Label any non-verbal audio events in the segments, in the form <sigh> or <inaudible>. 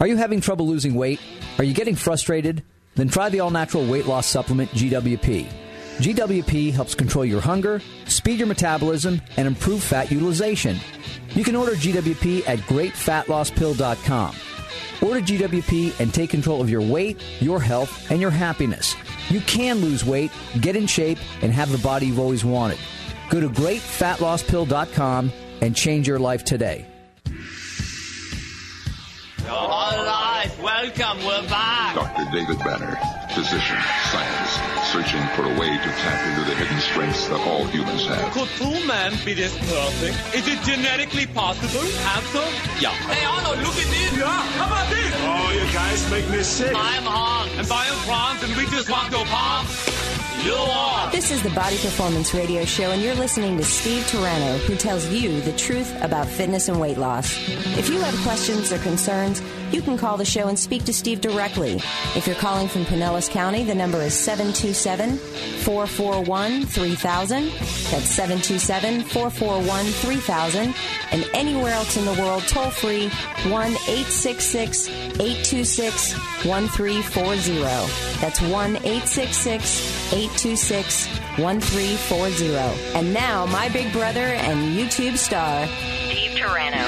Are you having trouble losing weight? Are you getting frustrated? Then try the all natural weight loss supplement GWP. GWP helps control your hunger, speed your metabolism, and improve fat utilization. You can order GWP at greatfatlosspill.com. Order GWP and take control of your weight, your health, and your happiness. You can lose weight, get in shape, and have the body you've always wanted. Go to greatfatlosspill.com and change your life today. All right, welcome, we're back. Dr. David Banner, physician, scientist, searching for a way to tap into the hidden strengths that all humans have. Could two men be this perfect? Is it genetically possible? Answer, yeah. Hey, Arnold, look at this. Yeah, how about this? Oh, you guys make me sick. I'm Hans, and I am Franz, and we just want to pop. This is the Body Performance Radio Show, and you're listening to Steve Turano, who tells you the truth about fitness and weight loss. If you have questions or concerns, you can call the show and speak to Steve directly. If you're calling from Pinellas County, the number is 727 441 3000. That's 727 441 3000. And anywhere else in the world, toll free 1 866 826 1340. That's 1 866 826 1340. And now, my big brother and YouTube star, Steve Turano.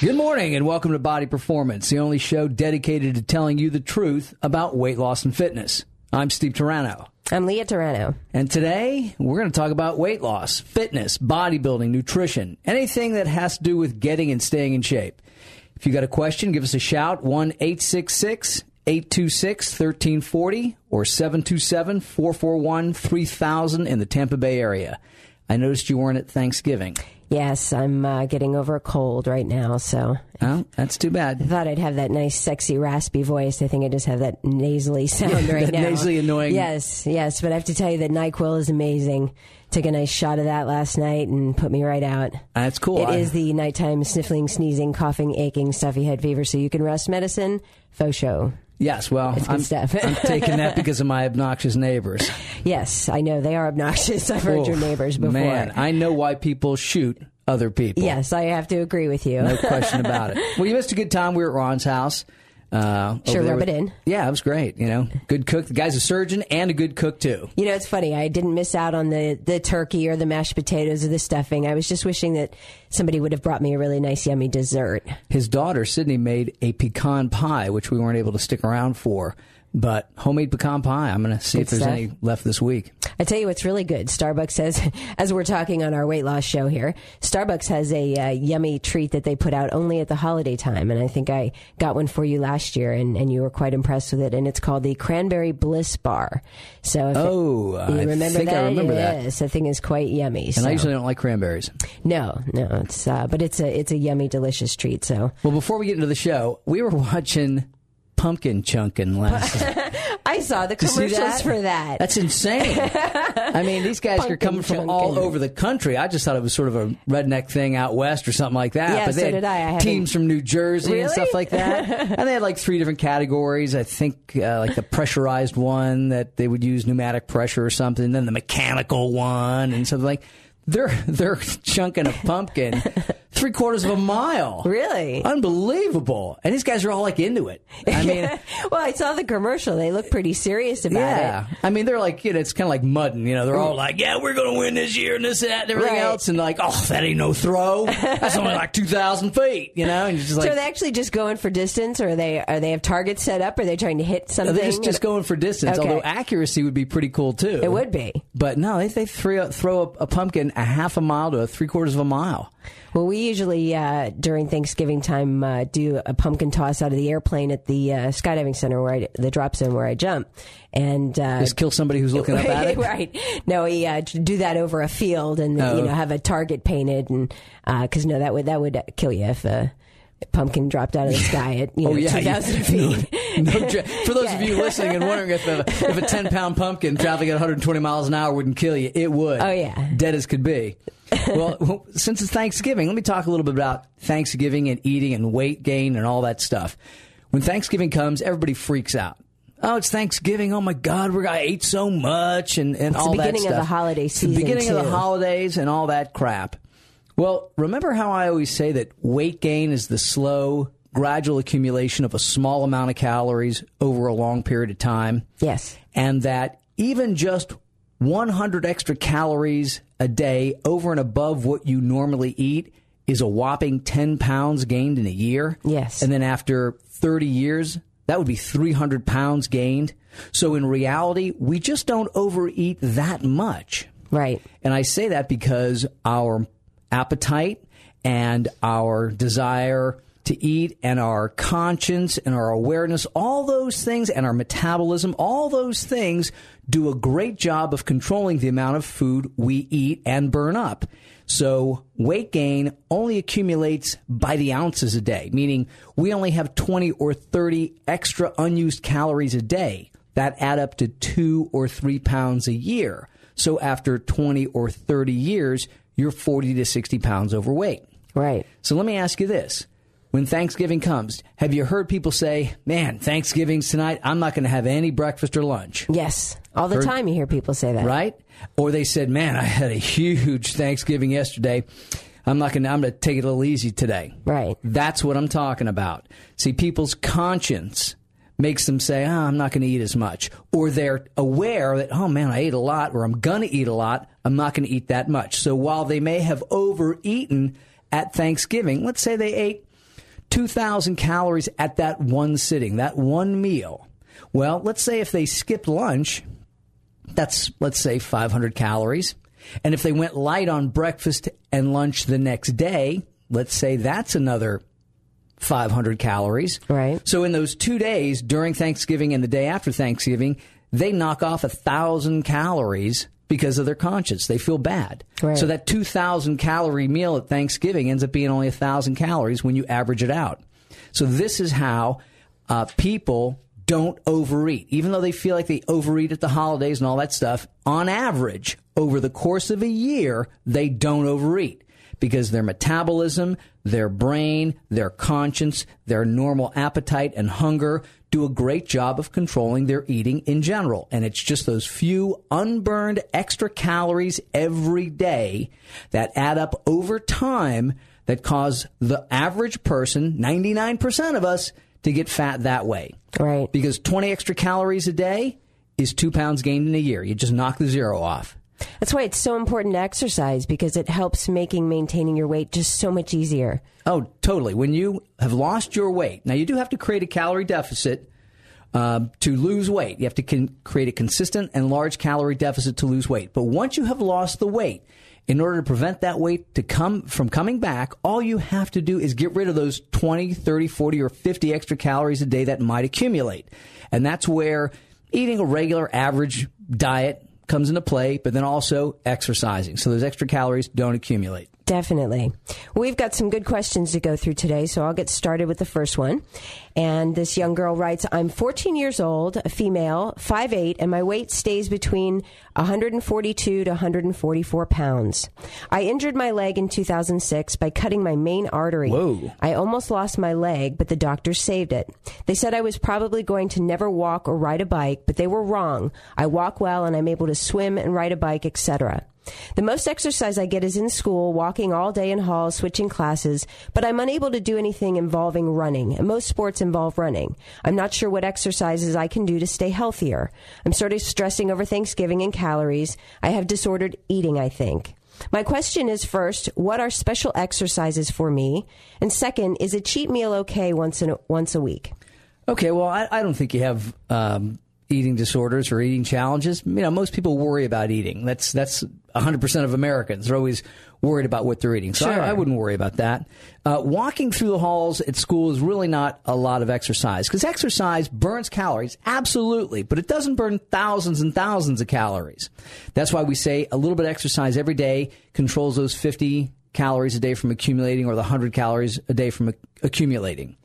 Good morning and welcome to Body Performance, the only show dedicated to telling you the truth about weight loss and fitness. I'm Steve Turano. I'm Leah Turano. And today we're going to talk about weight loss, fitness, bodybuilding, nutrition, anything that has to do with getting and staying in shape. If you got a question, give us a shout 1 866 826 1340 or 727 441 3000 in the Tampa Bay area. I noticed you weren't at Thanksgiving. Yes, I'm uh, getting over a cold right now, so. Oh, that's too bad. I thought I'd have that nice, sexy, raspy voice. I think I just have that nasally <laughs> sound right now. nasally annoying. Yes, yes, but I have to tell you that NyQuil is amazing. Took a nice shot of that last night and put me right out. That's cool. It I- is the nighttime sniffling, sneezing, coughing, aching, stuffy head fever, so you can rest medicine. Faux show. Yes, well, I'm. I'm taking that because of my obnoxious neighbors. <laughs> Yes, I know they are obnoxious. I've heard your Oh, neighbors before. Man, I know why people shoot other people. yes, I have to agree with you. No question <laughs> about it. Well, you missed a good time. We were at Ron's house. Uh, Sure, rub with- it in. Yeah, it was great. You know, good cook. The guy's a surgeon and a good cook too. You know, it's funny. I didn't miss out on the, the turkey or the mashed potatoes or the stuffing. I was just wishing that somebody would have brought me a really nice, yummy dessert. His daughter Sydney made a pecan pie, which we weren't able to stick around for. But homemade pecan pie. I'm going to see Good if there's stuff. any left this week. I tell you what's really good. Starbucks has, <laughs> as we're talking on our weight loss show here, Starbucks has a uh, yummy treat that they put out only at the holiday time. And I think I got one for you last year and, and you were quite impressed with it. And it's called the Cranberry Bliss Bar. So if Oh, you I remember think I that? remember that. Yes, that thing is quite yummy. And so. I usually don't like cranberries. no, no, it's, uh, but it's a, it's a yummy, delicious treat. So Well, before we get into the show, we were <laughs> watching Pumpkin chunking last night. <laughs> I saw the commercials that? for that. That's insane. I mean, these guys are coming from all over the country. I just thought it was sort of a redneck thing out west or something like that. Yeah, but they so did I. I teams from New Jersey and stuff like that. <laughs> and they had like three different categories. I think uh, like the pressurized one that they would use pneumatic pressure or something, then the mechanical one and something like. They're they're <laughs> chunking a pumpkin three quarters of a mile. Really? Unbelievable. And these guys are all like into it. I <laughs> mean, well, I saw the commercial. They look pretty serious about yeah. it. Yeah. I mean, they're like, you know, it's kind of like mudding. You know, they're all like, yeah, we're going to win this year and this, and that, and everything Right. else. And like, oh, that ain't no throw. That's only like 2,000 feet, you know? And just so like, are they actually just going for distance, or are they are they have targets set up? Or are they trying to hit something? they're just, just going for distance, Okay. although accuracy would be pretty cool too. It would be. But no, they, they throw, throw a, a pumpkin a half a mile to a three quarters of a mile. Well, we usually uh, during Thanksgiving time uh, do a pumpkin toss out of the airplane at the uh, skydiving center where I, the drop zone where I jump, and uh, Just kill somebody who's looking up at it. <laughs> right. No, we uh, do that over a field and Oh. you know have a target painted, and because no, that would that would kill you if a pumpkin dropped out of the <laughs> sky at you know Oh yeah, two thousand <laughs> you- feet. No, no for those of you listening and wondering if a, if a ten pound pumpkin traveling at 120 miles an hour wouldn't kill you, it would. Oh, yeah. dead as could be. Well, since it's Thanksgiving, let me talk a little bit about Thanksgiving and eating and weight gain and all that stuff. When Thanksgiving comes, everybody freaks out. Oh, it's Thanksgiving! Oh my God, we're I ate so much and and It's the all that beginning of the holiday It's the season, beginning of the holidays and all that crap. Well, remember how I always say that weight gain is the slow, gradual accumulation of a small amount of calories over a long period of time. Yes. And that even just 100 extra calories a day over and above what you normally eat is a whopping 10 pounds gained in a year. Yes. And then after 30 years, that would be 300 pounds gained. So in reality, we just don't overeat that much. Right. And I say that because our appetite and our desire to eat and our conscience and our awareness, all those things, and our metabolism, all those things do a great job of controlling the amount of food we eat and burn up. So weight gain only accumulates by the ounces a day, meaning we only have 20 or 30 extra unused calories a day that add up to two or three pounds a year. So after 20 or 30 years, you're 40 to 60 pounds overweight. Right. So let me ask you this. When Thanksgiving comes, have you heard people say, man, Thanksgiving's tonight, I'm not going to have any breakfast or lunch? Yes. All the Heard- time you hear people say that. Right? Or they said, man, I had a huge Thanksgiving yesterday. I'm not going to, I'm going to take it a little easy today. Right. That's what I'm talking about. See, people's conscience makes them say, oh, I'm not going to eat as much. Or they're aware that, oh man, I ate a lot, or I'm going to eat a lot, I'm not going to eat that much. So while they may have overeaten at Thanksgiving, let's say they ate 2,000 calories at that one sitting, that one meal. Well, let's say if they skipped lunch, that's, let's say, 500 calories. And if they went light on breakfast and lunch the next day, let's say that's another 500 calories. Right. So in those two days during Thanksgiving and the day after Thanksgiving, they knock off a thousand calories because of their conscience. They feel bad. Right. So that 2,000 calorie meal at Thanksgiving ends up being only a thousand calories when you average it out. So this is how uh, people don't overeat, even though they feel like they overeat at the holidays and all that stuff. On average, over the course of a year, they don't overeat because their metabolism, their brain, their conscience, their normal appetite and hunger do a great job of controlling their eating in general. And it's just those few unburned extra calories every day that add up over time that cause the average person, 99% of us, to get fat that way. Right. Because 20 extra calories a day is two pounds gained in a year. You just knock the zero off. That's why it's so important to exercise because it helps making maintaining your weight just so much easier. Oh, totally. When you have lost your weight, now you do have to create a calorie deficit um, to lose weight. You have to con- create a consistent and large calorie deficit to lose weight. But once you have lost the weight, in order to prevent that weight to come from coming back, all you have to do is get rid of those 20, 30, 40, or 50 extra calories a day that might accumulate. And that's where eating a regular average diet comes into play, but then also exercising. So those extra calories don't accumulate. Definitely. We've got some good questions to go through today, so I'll get started with the first one. And this young girl writes, I'm 14 years old, a female, 5'8, and my weight stays between 142 to 144 pounds. I injured my leg in 2006 by cutting my main artery. Whoa. I almost lost my leg, but the doctors saved it. They said I was probably going to never walk or ride a bike, but they were wrong. I walk well and I'm able to swim and ride a bike, etc. The most exercise I get is in school, walking all day in halls, switching classes, but I'm unable to do anything involving running, and most sports involve running. I'm not sure what exercises I can do to stay healthier. I'm sort of stressing over Thanksgiving and calories. I have disordered eating, I think. My question is first, what are special exercises for me? And second, is a cheat meal okay once in a, once a week? Okay, well, I, I don't think you have um, eating disorders or eating challenges. You know, most people worry about eating. That's that's 100% of Americans. They're always worried about what they're eating. So Sure. I, I wouldn't worry about that. Uh, walking through the halls at school is really not a lot of exercise because exercise burns calories, absolutely, but it doesn't burn thousands and thousands of calories. That's why we say a little bit of exercise every day controls those 50 calories a day from accumulating or the 100 calories a day from ac- accumulating.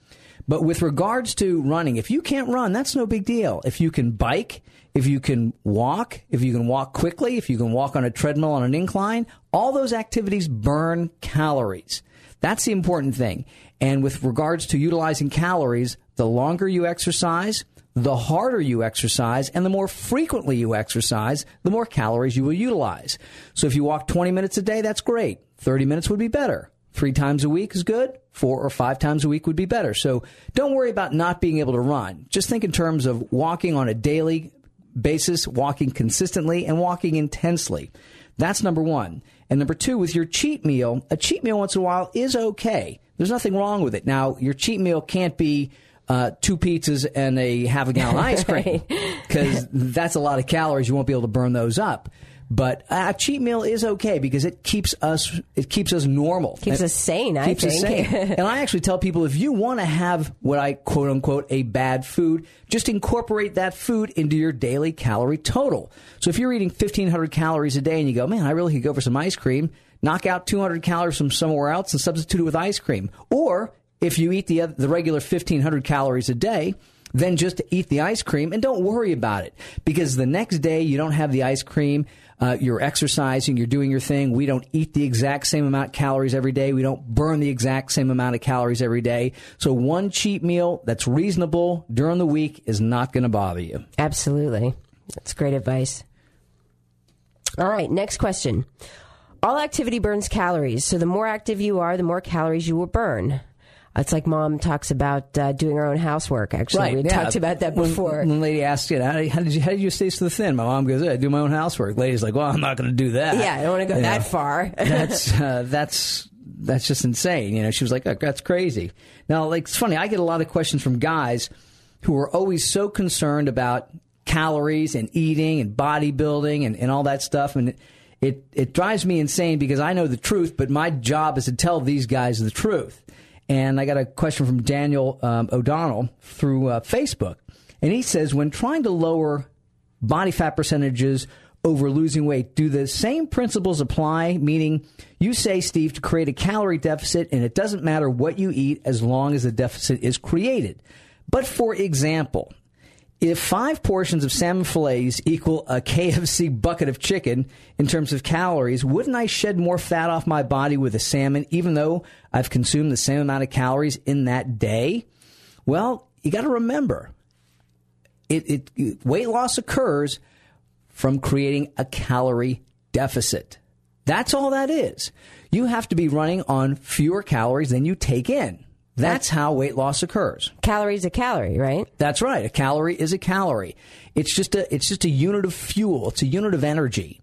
But with regards to running, if you can't run, that's no big deal. If you can bike, if you can walk, if you can walk quickly, if you can walk on a treadmill on an incline, all those activities burn calories. That's the important thing. And with regards to utilizing calories, the longer you exercise, the harder you exercise, and the more frequently you exercise, the more calories you will utilize. So if you walk 20 minutes a day, that's great. 30 minutes would be better. Three times a week is good. Four or five times a week would be better. So don't worry about not being able to run. Just think in terms of walking on a daily basis, walking consistently, and walking intensely. That's number one. And number two, with your cheat meal, a cheat meal once in a while is okay. There's nothing wrong with it. Now, your cheat meal can't be uh, two pizzas and a half a gallon ice cream <laughs> because that's a lot of calories. You won't be able to burn those up. But a cheat meal is okay because it keeps us it keeps us normal. Keeps It us sane, I keeps us think. sane. <laughs> and I actually tell people if you want to have what I quote unquote a bad food, just incorporate that food into your daily calorie total. So if you're eating 1500 calories a day and you go, man, I really could go for some ice cream, knock out 200 calories from somewhere else and substitute it with ice cream. Or if you eat the the regular 1500 calories a day, then just eat the ice cream and don't worry about it because the next day you don't have the ice cream. Uh, you're exercising, you're doing your thing. We don't eat the exact same amount of calories every day. We don't burn the exact same amount of calories every day. So one cheat meal that's reasonable during the week is not going to bother you. Absolutely. That's great advice. All right, next question. All activity burns calories, so the more active you are, the more calories you will burn. It's like mom talks about uh, doing her own housework. Actually, we yeah. talked about that before. When, the lady asks you, how, how did you how did you stay so thin? My mom goes, "Yeah, I do my own housework. Lady's like, well, I'm not going to do that. yeah, I don't want to go You that know. far. <laughs> that's uh, that's that's just insane. You know, she was like, oh, "That's crazy." Now, like it's funny. I get a lot of questions from guys who are always so concerned about calories and eating and bodybuilding and, and all that stuff, and it, it it drives me insane because I know the truth, but my job is to tell these guys the truth. And I got a question from Daniel um, O'Donnell through uh, Facebook, and he says when trying to lower body fat percentages over losing weight. Do the same principles apply? Meaning, you say, Steve, to create a calorie deficit, and it doesn't matter what you eat as long as the deficit is created. But for example, if five portions of salmon fillets equal a KFC bucket of chicken in terms of calories, wouldn't I shed more fat off my body with a salmon, even though I've consumed the same amount of calories in that day? Well, you got to remember, it, it, it- weight loss occurs from creating a calorie deficit. That's all that is. You have to be running on fewer calories than you take in. That's how weight loss occurs. Calories a calorie, right? That's right. A calorie is a calorie. It's just a it's just a unit of fuel. It's a unit of energy.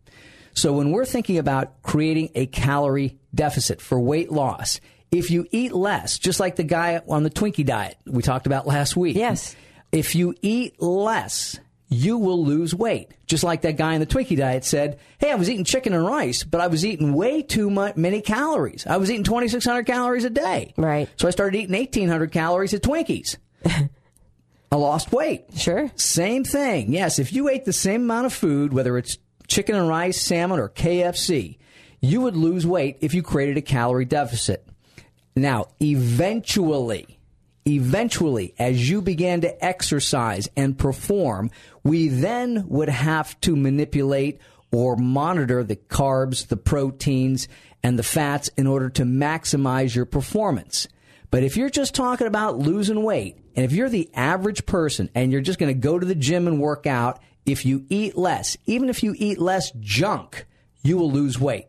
So when we're thinking about creating a calorie deficit for weight loss, if you eat less, just like the guy on the Twinkie diet we talked about last week. Yes. If you eat less, you will lose weight. Just like that guy in the Twinkie diet said, "Hey, I was eating chicken and rice, but I was eating way too much many calories. I was eating 2600 calories a day." Right. So I started eating 1800 calories at Twinkies. <laughs> I lost weight. Sure. Same thing. Yes, if you ate the same amount of food, whether it's chicken and rice, salmon, or KFC, you would lose weight if you created a calorie deficit. Now, eventually, eventually, as you began to exercise and perform, we then would have to manipulate or monitor the carbs, the proteins, and the fats in order to maximize your performance. But if you're just talking about losing weight, and if you're the average person and you're just going to go to the gym and work out, if you eat less, even if you eat less junk, you will lose weight.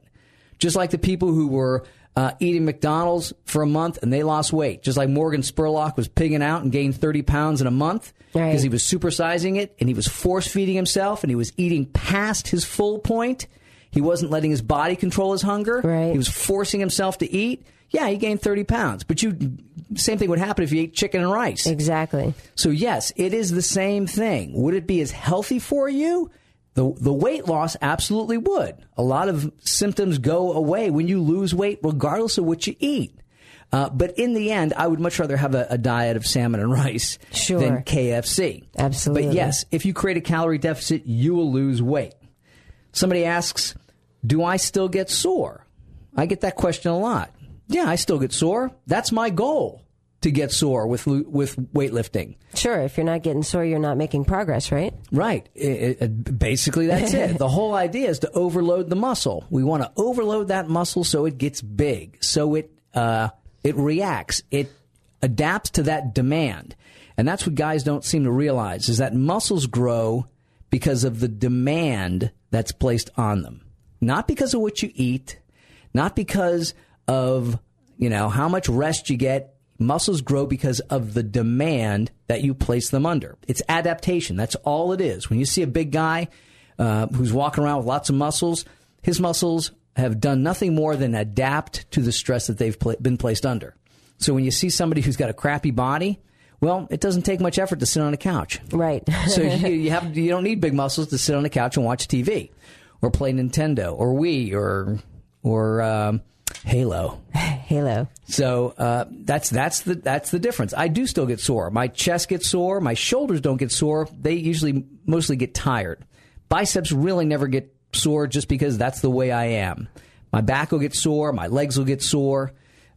Just like the people who were uh, eating McDonald's for a month and they lost weight. Just like Morgan Spurlock was pigging out and gained 30 pounds in a month Right. because he was supersizing it and he was force feeding himself and he was eating past his full point. He wasn't letting his body control his hunger. Right. He was forcing himself to eat. Yeah, he gained 30 pounds. But you, same thing would happen if you ate chicken and rice. Exactly. So yes, it is the same thing. Would it be as healthy for you? The the weight loss absolutely would. A lot of symptoms go away when you lose weight, regardless of what you eat. Uh, but in the end, I would much rather have a, a diet of salmon and <laughs> rice Sure. than KFC. Absolutely. But yes, if you create a calorie deficit, you will lose weight. Somebody asks, "Do I still get sore?" I get that question a lot. Yeah, I still get sore. That's my goal to get sore with with weightlifting. Sure. If you're not getting sore, you're not making progress, right? Right. It, it- basically, that's it. the whole idea is to overload the muscle. We want to overload that muscle so it gets big, so it uh, it reacts, it adapts to that demand, and that's what guys don't seem to realize is that muscles grow because of the demand that's placed on them, not because of what you eat, not because of You know, how much rest you get. Muscles grow because of the demand that you place them under. It's adaptation. That's all it is. When you see a big guy uh, who's walking around with lots of muscles, his muscles have done nothing more than adapt to the stress that they've pla- been placed under. So when you see somebody who's got a crappy body, well, it doesn't take much effort to sit on a couch. Right. <laughs> so you, you have you don't need big muscles to sit on a couch and watch TV, or play Nintendo, or Wii, or or um, Halo. <laughs> Halo. So uh, that's that's the that's the difference. I do still get sore. My chest gets sore. My shoulders don't get sore. They usually mostly get tired. Biceps really never get sore just because that's the way I am. My back will get sore. My legs will get sore.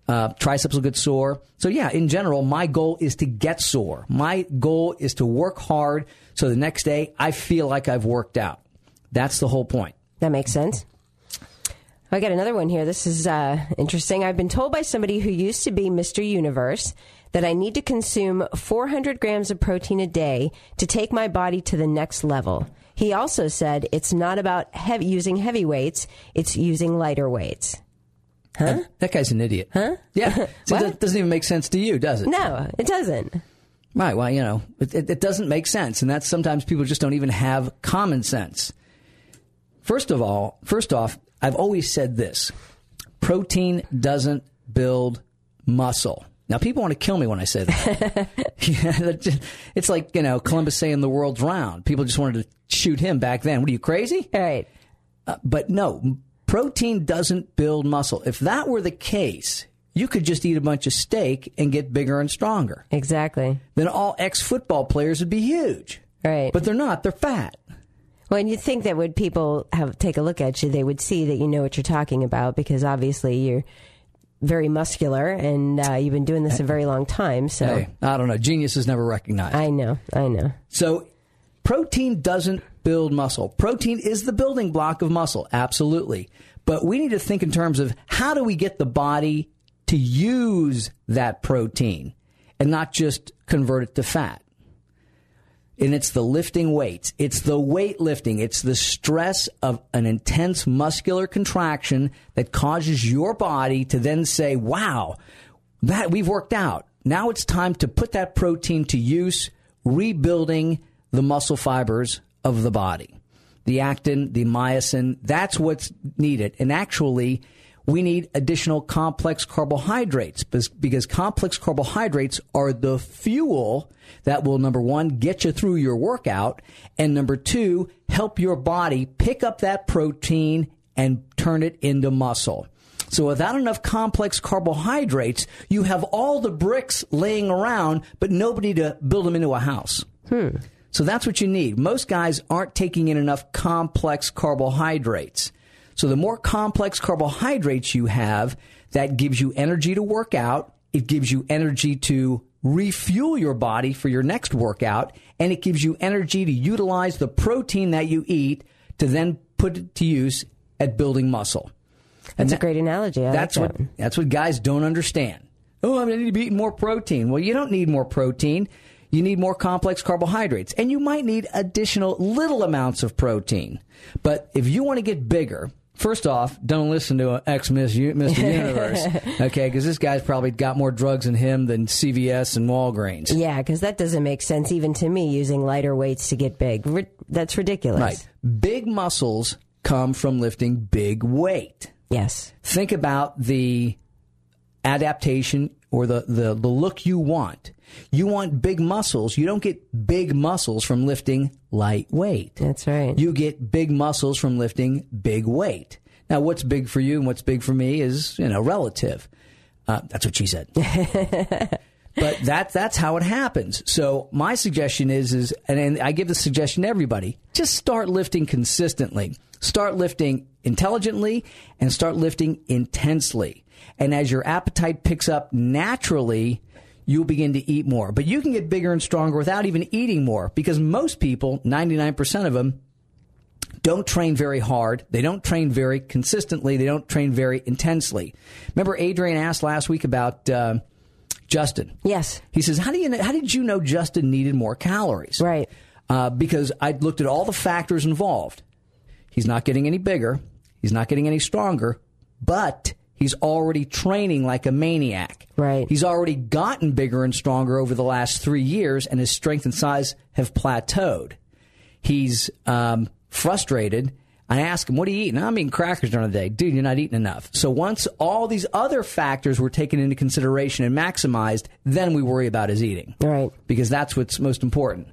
Uh, triceps will get sore. So yeah, in general, my goal is to get sore. My goal is to work hard so the next day I feel like I've worked out. That's the whole point. That makes sense. I got another one here. This is uh, interesting. I've been told by somebody who used to be Mr. Universe that I need to consume 400 grams of protein a day to take my body to the next level. He also said it's not about heavy, using heavy weights, it's using lighter weights. Huh? That, that guy's an idiot. Huh? Yeah. <laughs> What? that doesn't even make sense to you, does it? No, it doesn't. Right. Well, you know, it, it, it doesn't make sense, and that's sometimes people just don't even have common sense. First of all, first off, I've always said this: protein doesn't build muscle. Now, people want to kill me when I say that. <laughs> <laughs> Yeah, it's like you know Columbus saying the world's round. People just wanted to shoot him back then. What are you crazy? Right. Uh, but no, protein doesn't build muscle. If that were the case, you could just eat a bunch of steak and get bigger and stronger. Exactly. Then all ex football players would be huge. Right. But they're not, they're fat. Well, and you'd think that when people have take a look at you, they would see that you know what you're talking about because obviously you're very muscular and uh, you've been doing this a very long time. So Hey, I don't know. Genius is never recognized. I know, I know. So protein doesn't build muscle. Protein is the building block of muscle, absolutely. But we need to think in terms of how do we get the body to use that protein and not just convert it to fat. And it's the lifting weights. It's the weight lifting. It's the stress of an intense muscular contraction that causes your body to then say, wow, that we've worked out. Now it's time to put that protein to use, rebuilding the muscle fibers of the body. The actin, the myosin, that's what's needed. And actually, we need additional complex carbohydrates because, because complex carbohydrates are the fuel that will, number one, get you through your workout, and number two, help your body pick up that protein and turn it into muscle. So without enough complex carbohydrates, you have all the bricks laying around, but nobody to build them into a house. Hmm. So that's what you need. Most guys aren't taking in enough complex carbohydrates. So the more complex carbohydrates you have, that gives you energy to work out. It gives you energy to refuel your body for your next workout. And it gives you energy to utilize the protein that you eat to then put it to use at building muscle. And That's a great analogy. I that's like what that. that's what guys don't understand. Oh, I need to be eating more protein. Well, you don't need more protein. You need more complex carbohydrates, and you might need additional little amounts of protein. But if you want to get bigger, first off, don't listen to uh, an ex Miss U- Mr. <laughs> Universe, okay? Because this guy's probably got more drugs in him than CVS and Walgreens. Yeah, because that doesn't make sense even to me using lighter weights to get big. That's ridiculous. Right. Big muscles come from lifting big weight. Yes. think about the adaptation or the, the, the look you want. You want big muscles. You don't get big muscles from lifting light weight. That's right. You get big muscles from lifting big weight. Now, what's big for you and what's big for me is, you know, relative. Uh, that's what she said. <laughs> but that that's how it happens. So my suggestion is is and, and I give the suggestion to everybody: just start lifting consistently. Start lifting intelligently and start lifting intensely. And as your appetite picks up naturally, you'll begin to eat more. But you can get bigger and stronger without even eating more because most people, 99% of them, don't train very hard. They don't train very consistently. They don't train very intensely. Remember, Adrian asked last week about uh, Justin. Yes. He says, "How do you? Know, how did you know Justin needed more calories?" Right. Uh, because I looked at all the factors involved. He's not getting any bigger. He's not getting any stronger, but He's already training like a maniac. Right. He's already gotten bigger and stronger over the last three years, and his strength and size have plateaued. He's um, frustrated. I ask him, "What do you eat?" And I'm eating crackers during the day, dude. You're not eating enough. So once all these other factors were taken into consideration and maximized, then we worry about his eating, Right. Because that's what's most important.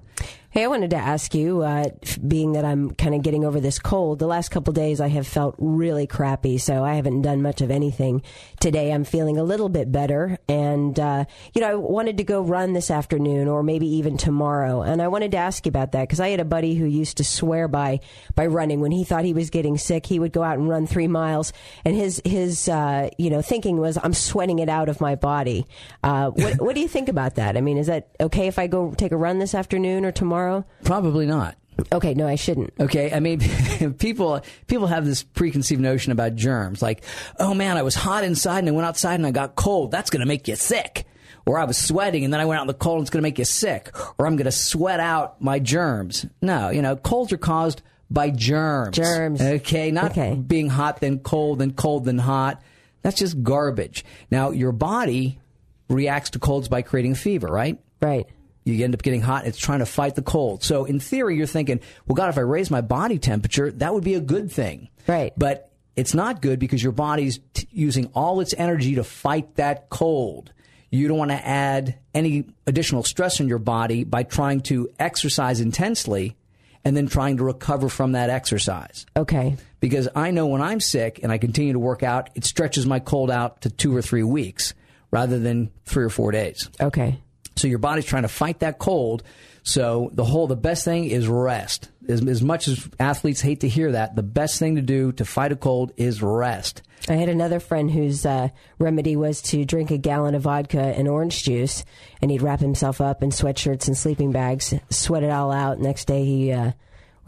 Hey, I wanted to ask you, uh, being that I'm kind of getting over this cold, the last couple days I have felt really crappy, so I haven't done much of anything. Today I'm feeling a little bit better, and, uh, you know, I wanted to go run this afternoon or maybe even tomorrow, and I wanted to ask you about that because I had a buddy who used to swear by, by running. When he thought he was getting sick, he would go out and run three miles, and his, his, uh, you know, thinking was, I'm sweating it out of my body. Uh, what, what do you think about that? I mean, is that okay if I go take a run this afternoon or tomorrow? Probably not. Okay, no, I shouldn't. Okay, I mean, <laughs> people people have this preconceived notion about germs, like, oh man, I was hot inside and I went outside and I got cold. That's going to make you sick. Or I was sweating and then I went out in the cold and it's going to make you sick. Or I'm going to sweat out my germs. No, you know, colds are caused by germs. Germs. Okay, not Okay. being hot then cold then cold then hot. That's just garbage. Now your body reacts to colds by creating fever, right? Right. You end up getting hot. It's trying to fight the cold. So in theory, you're thinking, well, God, if I raise my body temperature, that would be a good thing. Right. But it's not good because your body's t- using all its energy to fight that cold. You don't want to add any additional stress in your body by trying to exercise intensely and then trying to recover from that exercise. Okay. Because I know when I'm sick and I continue to work out, it stretches my cold out to two or three weeks rather than three or four days. Okay. So your body's trying to fight that cold. So the whole, the best thing is rest. As, as much as athletes hate to hear that, the best thing to do to fight a cold is rest. I had another friend whose uh, remedy was to drink a gallon of vodka and orange juice, and he'd wrap himself up in sweatshirts and sleeping bags, sweat it all out. Next day, he uh,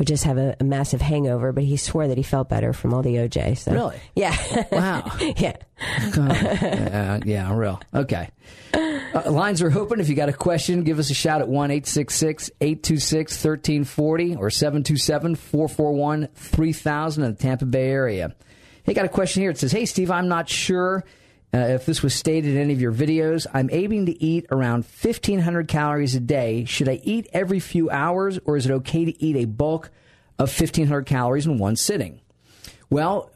would just have a, a massive hangover, but he swore that he felt better from all the OJ. So. Really? Yeah. Wow. <laughs> yeah. uh, yeah, real. Okay. Uh, lines are open. If you got a question, give us a shout at 1 866 826 1340 or 727 441 3000 in the Tampa Bay area. Hey, got a question here. It says, Hey, Steve, I'm not sure uh, if this was stated in any of your videos. I'm aiming to eat around 1,500 calories a day. Should I eat every few hours or is it okay to eat a bulk of 1,500 calories in one sitting? Well,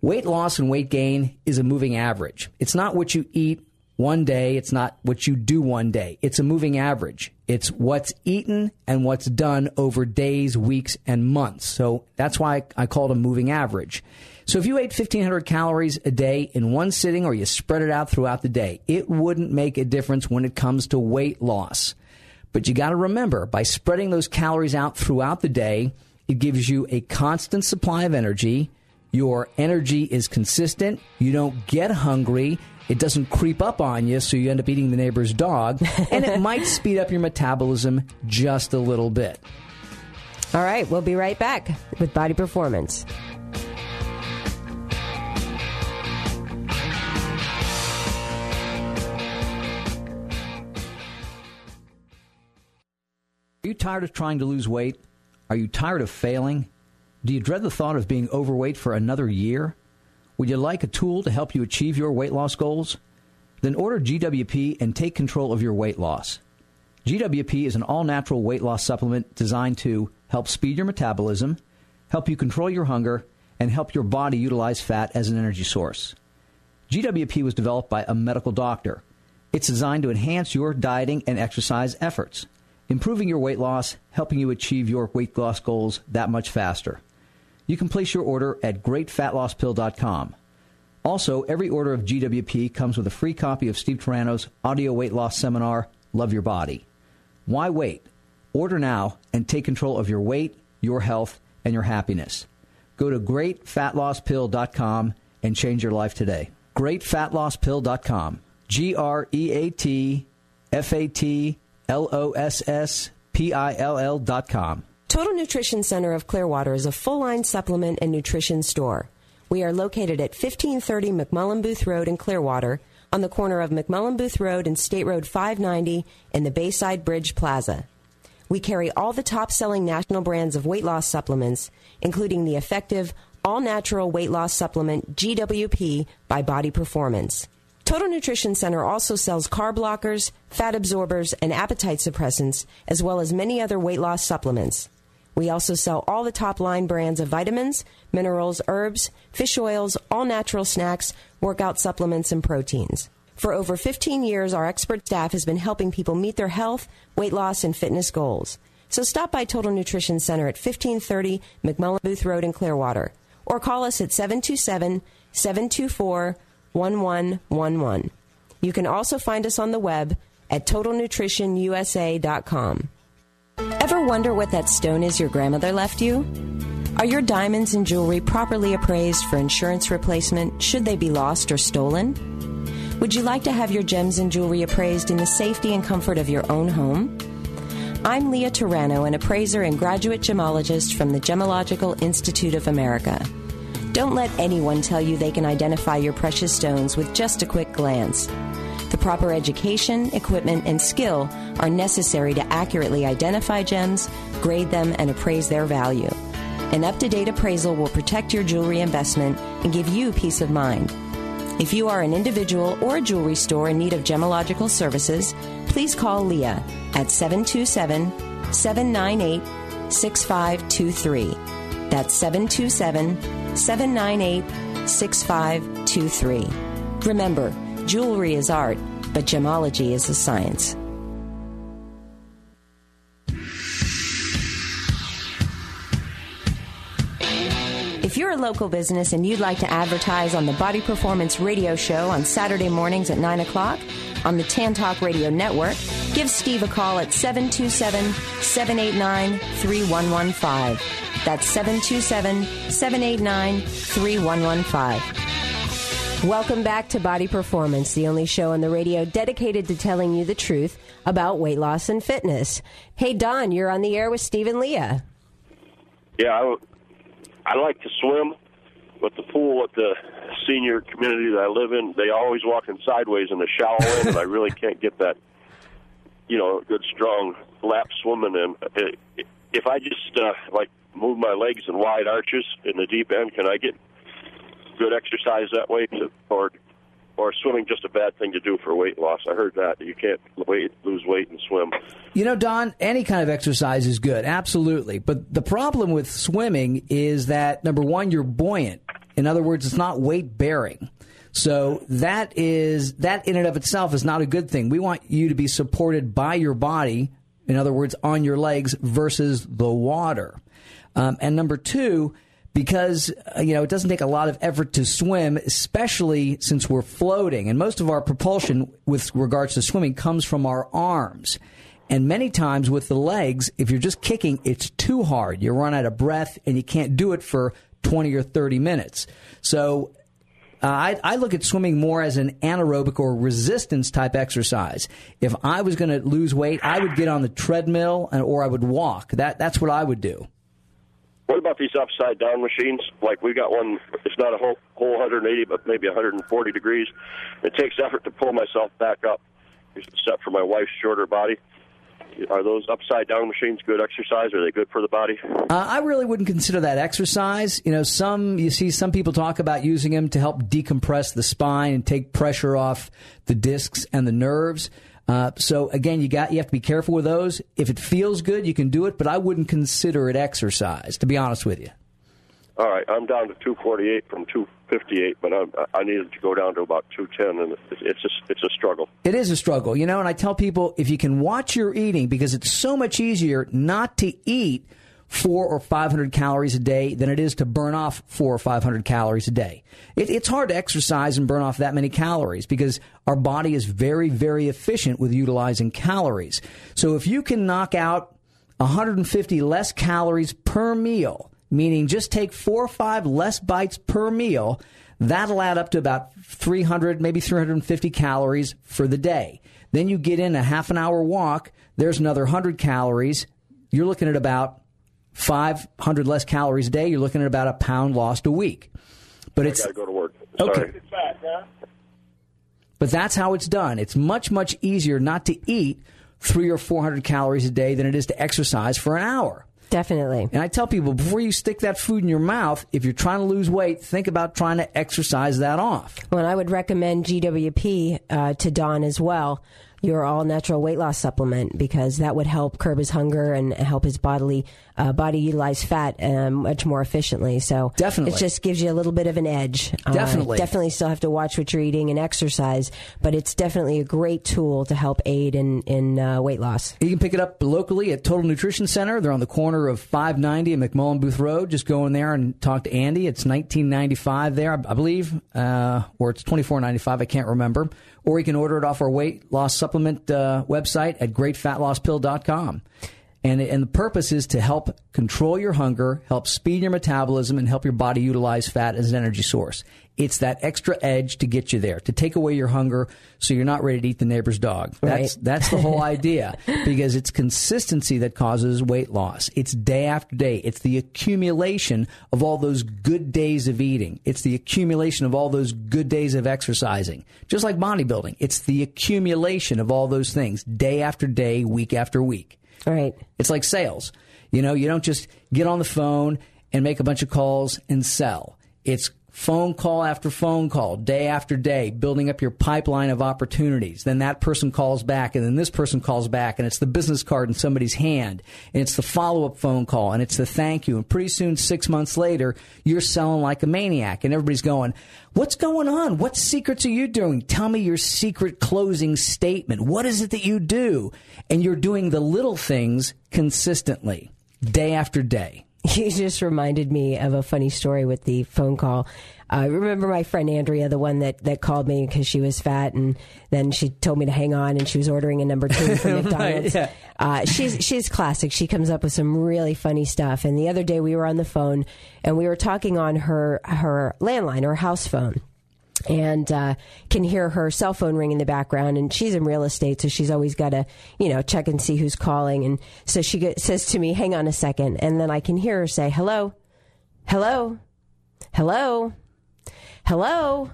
weight loss and weight gain is a moving average. It's not what you eat one day, it's not what you do one day. It's a moving average. It's what's eaten and what's done over days, weeks, and months. So that's why I call it a moving average. So if you ate 1500 calories a day in one sitting or you spread it out throughout the day, it wouldn't make a difference when it comes to weight loss. But you got to remember, by spreading those calories out throughout the day, it gives you a constant supply of energy. Your energy is consistent. You don't get hungry. It doesn't creep up on you, so you end up eating the neighbor's dog. <laughs> and it might speed up your metabolism just a little bit. All right. We'll be right back with Body Performance. Are you tired of trying to lose weight? Are you tired of failing? Do you dread the thought of being overweight for another year? Would you like a tool to help you achieve your weight loss goals? Then order GWP and take control of your weight loss. GWP is an all natural weight loss supplement designed to help speed your metabolism, help you control your hunger, and help your body utilize fat as an energy source. GWP was developed by a medical doctor. It's designed to enhance your dieting and exercise efforts, improving your weight loss, helping you achieve your weight loss goals that much faster. You can place your order at greatfatlosspill.com. Also, every order of GWP comes with a free copy of Steve Turano's audio weight loss seminar, Love Your Body. Why wait? Order now and take control of your weight, your health, and your happiness. Go to greatfatlosspill.com and change your life today. Greatfatlosspill.com. G R E A T F A T L O S S P I L com. Total Nutrition Center of Clearwater is a full line supplement and nutrition store. We are located at 1530 McMullen Booth Road in Clearwater, on the corner of McMullen Booth Road and State Road 590 in the Bayside Bridge Plaza. We carry all the top selling national brands of weight loss supplements, including the effective all natural weight loss supplement GWP by Body Performance. Total Nutrition Center also sells carb blockers, fat absorbers, and appetite suppressants, as well as many other weight loss supplements. We also sell all the top line brands of vitamins, minerals, herbs, fish oils, all natural snacks, workout supplements, and proteins. For over 15 years, our expert staff has been helping people meet their health, weight loss, and fitness goals. So stop by Total Nutrition Center at 1530 McMullen Booth Road in Clearwater or call us at 727 724 1111. You can also find us on the web at totalnutritionusa.com. Ever wonder what that stone is your grandmother left you? Are your diamonds and jewelry properly appraised for insurance replacement should they be lost or stolen? Would you like to have your gems and jewelry appraised in the safety and comfort of your own home? I'm Leah Turano, an appraiser and graduate gemologist from the Gemological Institute of America. Don't let anyone tell you they can identify your precious stones with just a quick glance. The proper education, equipment, and skill are necessary to accurately identify gems, grade them, and appraise their value. An up to date appraisal will protect your jewelry investment and give you peace of mind. If you are an individual or a jewelry store in need of gemological services, please call Leah at 727 798 6523. That's 727 798 6523. Remember, jewelry is art, but gemology is a science. If you're a local business and you'd like to advertise on the Body Performance Radio Show on Saturday mornings at 9 o'clock on the Tan Talk Radio Network, give Steve a call at 727 789 3115. That's 727 789 3115. Welcome back to Body Performance, the only show on the radio dedicated to telling you the truth about weight loss and fitness. Hey, Don, you're on the air with Steve and Leah. Yeah, I, I like to swim, but the pool at the senior community that I live in, they always walking sideways in the shallow end, and I really <laughs> can't get that, you know, good strong lap swimming in. If I just uh, like move my legs in wide arches in the deep end, can I get good exercise that way, to, or or swimming just a bad thing to do for weight loss? I heard that you can't lose weight and swim. You know, Don, any kind of exercise is good, absolutely. But the problem with swimming is that number one, you're buoyant. In other words, it's not weight bearing. So that is that in and of itself is not a good thing. We want you to be supported by your body, in other words, on your legs versus the water. Um, and number two, because uh, you know it doesn't take a lot of effort to swim, especially since we're floating, and most of our propulsion with regards to swimming comes from our arms. And many times with the legs, if you're just kicking, it's too hard. You run out of breath and you can't do it for 20 or 30 minutes. So uh, I, I, look at swimming more as an anaerobic or resistance type exercise. If I was going to lose weight, I would get on the treadmill and, or I would walk. That, that's what I would do. What about these upside down machines? Like we got one, it's not a whole, whole 180, but maybe 140 degrees. It takes effort to pull myself back up, except for my wife's shorter body. Are those upside down machines good exercise? Are they good for the body? Uh, I really wouldn't consider that exercise. You know, some you see some people talk about using them to help decompress the spine and take pressure off the discs and the nerves. Uh, so again, you got you have to be careful with those. If it feels good, you can do it, but I wouldn't consider it exercise. To be honest with you. All right, I'm down to 248 from 258, but I'm, I needed to go down to about 210, and it's just it's a struggle. It is a struggle, you know. And I tell people if you can watch your eating, because it's so much easier not to eat four or 500 calories a day than it is to burn off four or 500 calories a day. It, it's hard to exercise and burn off that many calories because our body is very, very efficient with utilizing calories. So if you can knock out 150 less calories per meal, meaning just take four or five less bites per meal, that'll add up to about 300, maybe 350 calories for the day. Then you get in a half an hour walk, there's another 100 calories. You're looking at about 500 less calories a day, you're looking at about a pound lost a week. But I it's got to go to work. Sorry. okay. But that's how it's done. It's much much easier not to eat three or four hundred calories a day than it is to exercise for an hour. Definitely. And I tell people before you stick that food in your mouth, if you're trying to lose weight, think about trying to exercise that off. Well, I would recommend GWP uh, to Don as well. Your all natural weight loss supplement because that would help curb his hunger and help his bodily uh, body utilize fat um, much more efficiently. So Definitely. it just gives you a little bit of an edge. Uh, Definitely. definitely still have to watch what you're eating and exercise, but it's definitely a great tool to help aid in in uh, weight loss. You can pick it up locally at Total Nutrition Center. They're on the corner of 590 and McMullen Booth Road. Just go in there and talk to Andy. It's 1995 there, I believe, uh, or it's 24.95. I can't remember. Or you can order it off our weight loss supplement uh, website at greatfatlosspill.com. And, and the purpose is to help control your hunger, help speed your metabolism, and help your body utilize fat as an energy source. It's that extra edge to get you there, to take away your hunger so you're not ready to eat the neighbor's dog. That's, that's the whole <laughs> idea because it's consistency that causes weight loss. It's day after day. It's the accumulation of all those good days of eating. It's the accumulation of all those good days of exercising. Just like bodybuilding, it's the accumulation of all those things day after day, week after week. Right. It's like sales. You know, you don't just get on the phone and make a bunch of calls and sell. It's phone call after phone call, day after day, building up your pipeline of opportunities. Then that person calls back, and then this person calls back, and it's the business card in somebody's hand, and it's the follow up phone call, and it's the thank you. And pretty soon, six months later, you're selling like a maniac, and everybody's going, What's going on? What secrets are you doing? Tell me your secret closing statement. What is it that you do? And you're doing the little things consistently, day after day. You just reminded me of a funny story with the phone call. I remember my friend Andrea, the one that, that called me because she was fat, and then she told me to hang on, and she was ordering a number two from <laughs> McDonald's. yeah. uh, she's she's classic. She comes up with some really funny stuff. And the other day we were on the phone, and we were talking on her her landline or house phone and uh, can hear her cell phone ring in the background. And she's in real estate, so she's always got to, you know, check and see who's calling. And so she go- says to me, "Hang on a second. and then I can hear her say, "Hello, hello, hello, hello."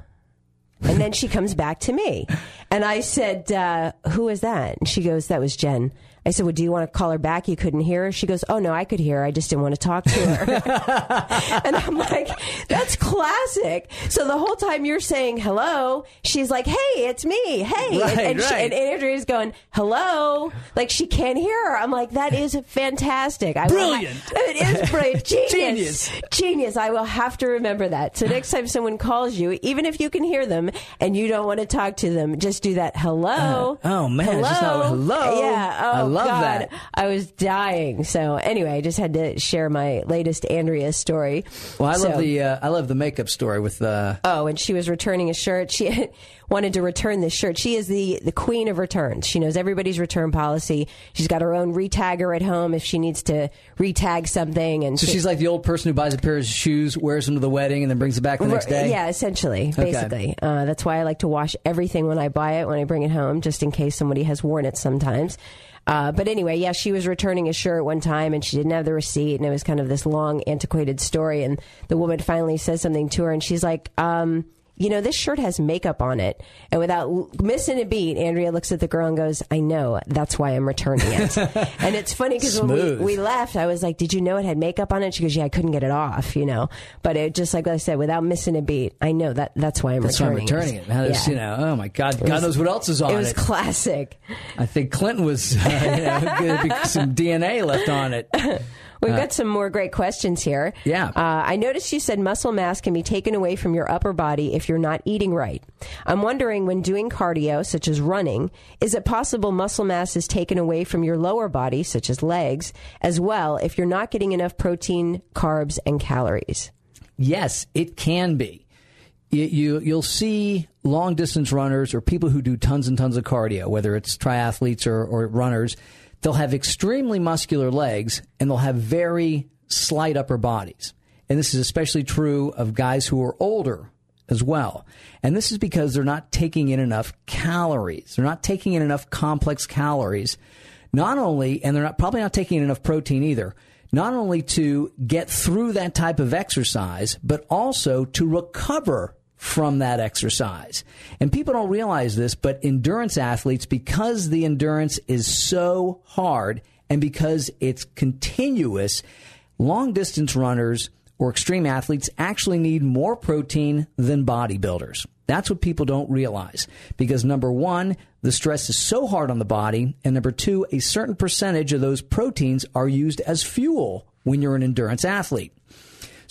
And then she comes back to me, and I said, uh, "Who is that?" And she goes, "That was Jen." I said, "Well, do you want to call her back? You couldn't hear her." She goes, "Oh no, I could hear her. I just didn't want to talk to her." <laughs> and I'm like, "That's classic." So the whole time you're saying hello, she's like, "Hey, it's me. Hey," Right, and, and, she, right. and Andrea's going, "Hello," like she can't hear her. I'm like, "That is fantastic. I ha- Brilliant. it is brilliant. <laughs> Genius. Genius. Genius. I will have to remember that. So next time someone calls you, even if you can hear them and you don't want to talk to them, just do that. Hello. Uh, oh, man, not hello. Yeah. Oh, love God. that. I was dying. So anyway, I just had to share my latest Andrea story. Well, I love the uh, I love the makeup story with uh, Oh, and she was returning a shirt. She <laughs> wanted to return this shirt. She is the, the queen of returns. She knows everybody's return policy. She's got her own retagger at home if she needs to retag something. And So she's like the old person who buys a pair of shoes, wears them to the wedding, and then brings it back the next day. Yeah, essentially, basically. Uh, that's why I like to wash everything when I buy it, when I bring it home, just in case somebody has worn it sometimes. Uh, but anyway, yeah, she was returning a shirt one time and she didn't have the receipt, and it was kind of this long, antiquated story. And the woman finally says something to her, and she's like, um, you know, this shirt has makeup on it. And without missing a beat, Andrea looks at the girl and goes, I know, that's why I'm returning it. <laughs> and it's funny because when we, we left, I was like, Did you know it had makeup on it? She goes, Yeah, I couldn't get it off, you know. But it just like I said, without missing a beat, I know that that's why I'm That's why I'm returning returning it. Now, Yeah. you know, oh my God, God was- knows what else is on it it. was classic. I think Clinton was, uh, <laughs> you know, some DNA left on it. <laughs> We've got some more great questions here. Yeah. Uh, I noticed you said muscle mass can be taken away from your upper body if you're not eating right. I'm wondering when doing cardio, such as running, is it possible muscle mass is taken away from your lower body, such as legs, as well if you're not getting enough protein, carbs, and calories? Yes, it can be. You, you you'll see long distance runners or people who do tons and tons of cardio, whether it's triathletes or, or runners. They'll have extremely muscular legs and they'll have very slight upper bodies. And this is especially true of guys who are older as well. And this is because they're not taking in enough calories. They're not taking in enough complex calories. Not only, and they're not probably not taking in enough protein either, not only to get through that type of exercise, but also to recover from that exercise. And people don't realize this, but endurance athletes, because the endurance is so hard And because it's continuous, long distance runners or extreme athletes actually need more protein than bodybuilders. That's what people don't realize. Because number one, the stress is so hard on the body. And number two, a certain percentage of those proteins are used as fuel when you're an endurance athlete.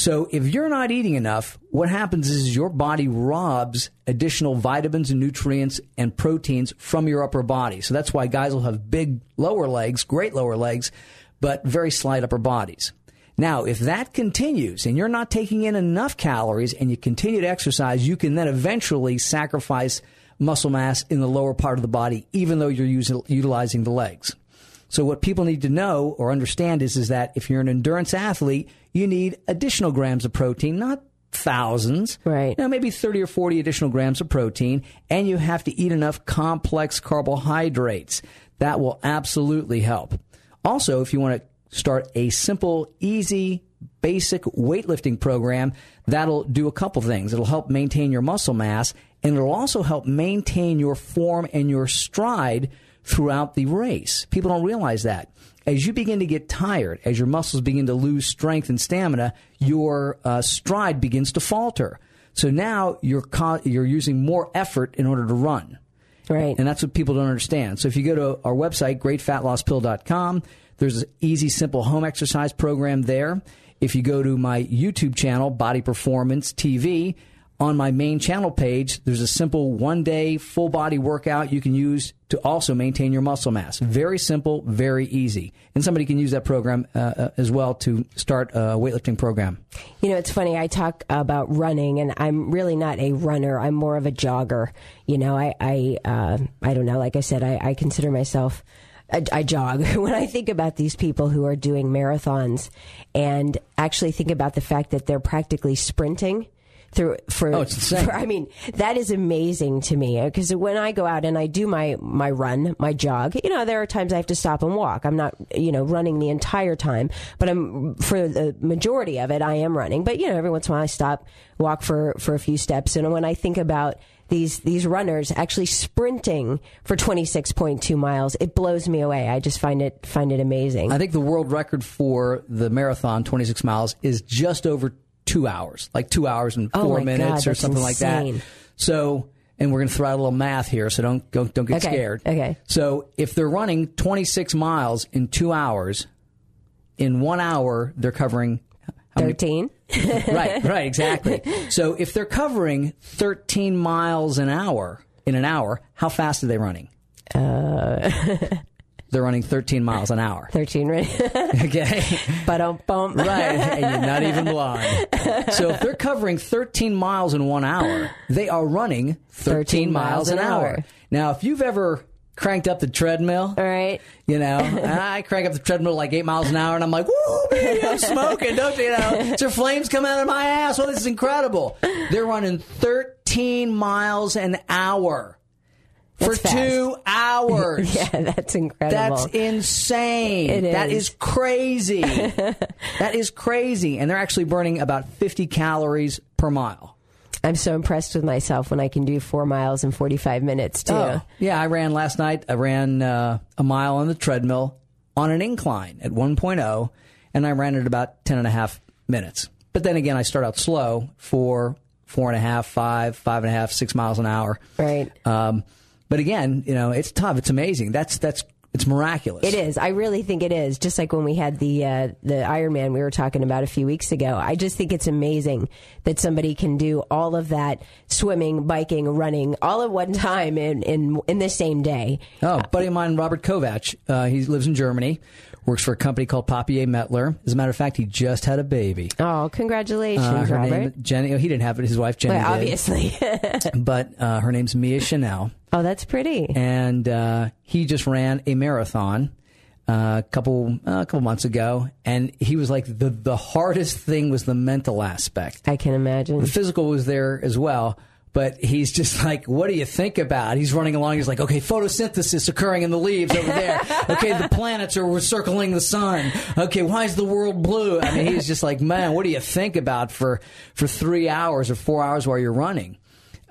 So if you're not eating enough, what happens is your body robs additional vitamins and nutrients and proteins from your upper body. So that's why guys will have big lower legs, great lower legs, but very slight upper bodies. Now, if that continues and you're not taking in enough calories and you continue to exercise, you can then eventually sacrifice muscle mass in the lower part of the body, even though you're using, utilizing the legs. So what people need to know or understand is, is that if you're an endurance athlete, you need additional grams of protein, not thousands. Right. Now, maybe 30 or 40 additional grams of protein, and you have to eat enough complex carbohydrates. That will absolutely help. Also, if you want to start a simple, easy, basic weightlifting program, that'll do a couple things. It'll help maintain your muscle mass, and it'll also help maintain your form and your stride throughout the race. People don't realize that. As you begin to get tired, as your muscles begin to lose strength and stamina, your uh, stride begins to falter. So now you're co- you're using more effort in order to run. Right. And that's what people don't understand. So if you go to our website, greatfatlosspill.com, there's an easy, simple home exercise program there. If you go to my YouTube channel, Body Performance TV, on my main channel page, there's a simple one day full body workout you can use to also maintain your muscle mass. Very simple, very easy. And somebody can use that program uh, uh, as well to start a weightlifting program. You know, it's funny. I talk about running, and I'm really not a runner. I'm more of a jogger. You know, I I uh, I don't know. Like I said, I, I consider myself. I, I jog <laughs> when I think about these people who are doing marathons, and actually think about the fact that they're practically sprinting through for, Oh, it's insane. <laughs> for- I mean, that is amazing to me because when I go out and I do my my run, my jog, you know, there are times I have to stop and walk. I'm not, you know, running the entire time, but I'm for the majority of it, I am running. But you know, every once in a while, I stop, walk for for a few steps, and when I think about these these runners actually sprinting for 26.2 miles, it blows me away. I just find it find it amazing. I think the world record for the marathon, 26 miles, is just over two hours, like two hours and Oh four God, minutes or that's something like that. So, and we're going to throw out a little math here, so don't go, don't get Okay, scared. okay. So, if they're running 26 miles in two hours, in one hour they're covering. 13. <laughs> right, right, exactly. <laughs> So, if they're covering 13 miles an hour in an hour, how fast are they running? Uh. <laughs> they're running 13 miles an hour. 13 right <laughs> Okay. but um bump Right, and you're not even blind. So if they're covering 13 miles in one hour, they are running 13, miles an hour. Now, if you've ever cranked up the treadmill, all right you know, and I crank up the treadmill like eight miles an hour, and I'm like, "Woo, baby, I'm smoking!" Don't you know? <laughs> There flames coming out of my ass. Well, this is incredible. They're running 13 miles an hour for fast. two <laughs> hours. yeah that's incredible That's insane. It That is. is crazy. <laughs> that is crazy. And they're actually burning about 50 calories per mile. I'm so impressed with myself when I can do four miles in 45 minutes too. Oh, yeah, I ran last night. I ran uh, a mile on the treadmill on an incline at 1.0, and I ran it about 10 and a half minutes. But then again, I start out slow for four and a half, five, five and a half, six miles an hour. Right. Um, but again, you know, it's tough. It's amazing. That's that's it's miraculous. It is. I really think it is. Just like when we had the uh, the Ironman we were talking about a few weeks ago. I just think it's amazing that somebody can do all of that swimming, biking, running all at one time in in in the same day. Oh, buddy of mine, Robert Kovac. Uh, he lives in Germany, works for a company called Papier Mettler. As a matter of fact, he just had a baby. Oh, congratulations, Uh, her Robert. name Jenny. oh, He didn't have it. His wife Jenny Well, obviously. <laughs> But uh, her name's Mia Chanel, oh, that's pretty. and uh, he just ran a marathon uh, a couple uh, a couple months ago, and he was like the the hardest thing was the mental aspect. I can imagine. The physical was there as well. But he's just like, what do you think about? He's running along. He's like, okay, photosynthesis occurring in the leaves over there. <laughs> Okay, the planets are circling the sun. Okay, why is the world blue? I mean, he's just like, man, what do you think about for for three hours or four hours while you're running?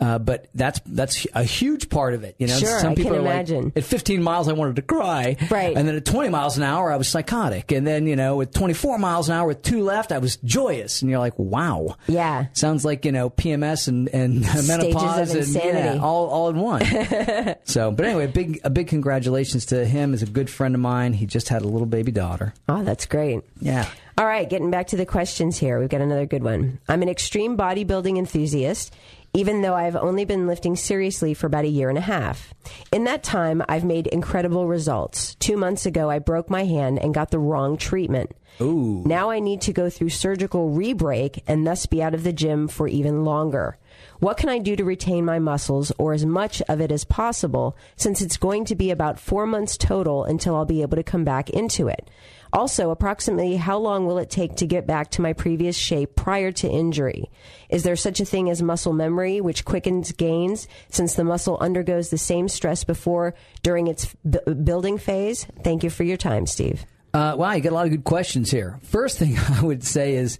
Uh, but that's that's a huge part of it. You know, Sure, some I people can are like, imagine. at 15 miles, I wanted to cry. Right. And then at 20 miles an hour, I was psychotic. And then, you know, at 24 miles an hour with two left, I was joyous. And you're like, wow. Yeah. Sounds like, you know, PMS and, and <laughs> menopause of and yeah, all, all in one. <laughs> so, but anyway, big, a big congratulations to him. He's a good friend of mine. He just had a little baby daughter. Oh, that's great. Yeah. All right, getting back to the questions here. We've got another good one. I'm an extreme bodybuilding enthusiast, even though I've only been lifting seriously for about a year and a half. In that time, I've made incredible results. Two months ago, I broke my hand and got the wrong treatment. Ooh. Now I need to go through surgical re-break and thus be out of the gym for even longer. What can I do to retain my muscles or as much of it as possible since it's going to be about four months total until I'll be able to come back into it? Also, approximately how long will it take to get back to my previous shape prior to injury? Is there such a thing as muscle memory, which quickens gains since the muscle undergoes the same stress before during its b- building phase? Thank you for your time, Steve. Uh, wow, you got a lot of good questions here. First thing <laughs> I would say is